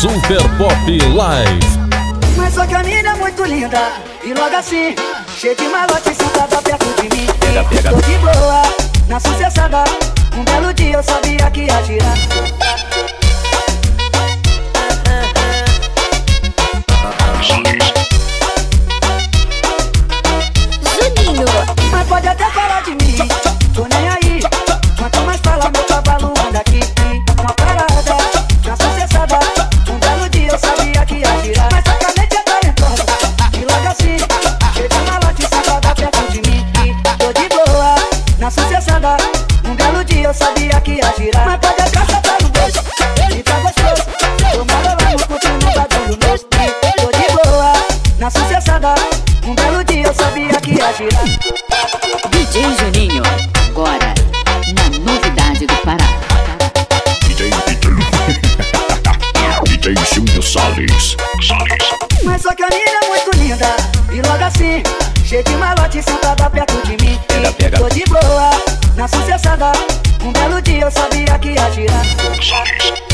Super Pop Live. Mas só que a mina é muito linda E logo assim, cheia de malote sentada perto de mim Pega, pega. Tô de boa, na sucessada Um belo dia eu sabia que ia girar. Mas pode até soltar no beijo. E tá gostoso. Tô malolando, curtindo o bagulho novo Tô de boa, na sucessada. Um belo dia eu sabia que ia girar. DJ Juninho, agora na novidade do Pará. DJ, DJ Júnior Salles. Salles. Mas só que a mina é muito linda. E logo assim, cheia de malote sentada girar.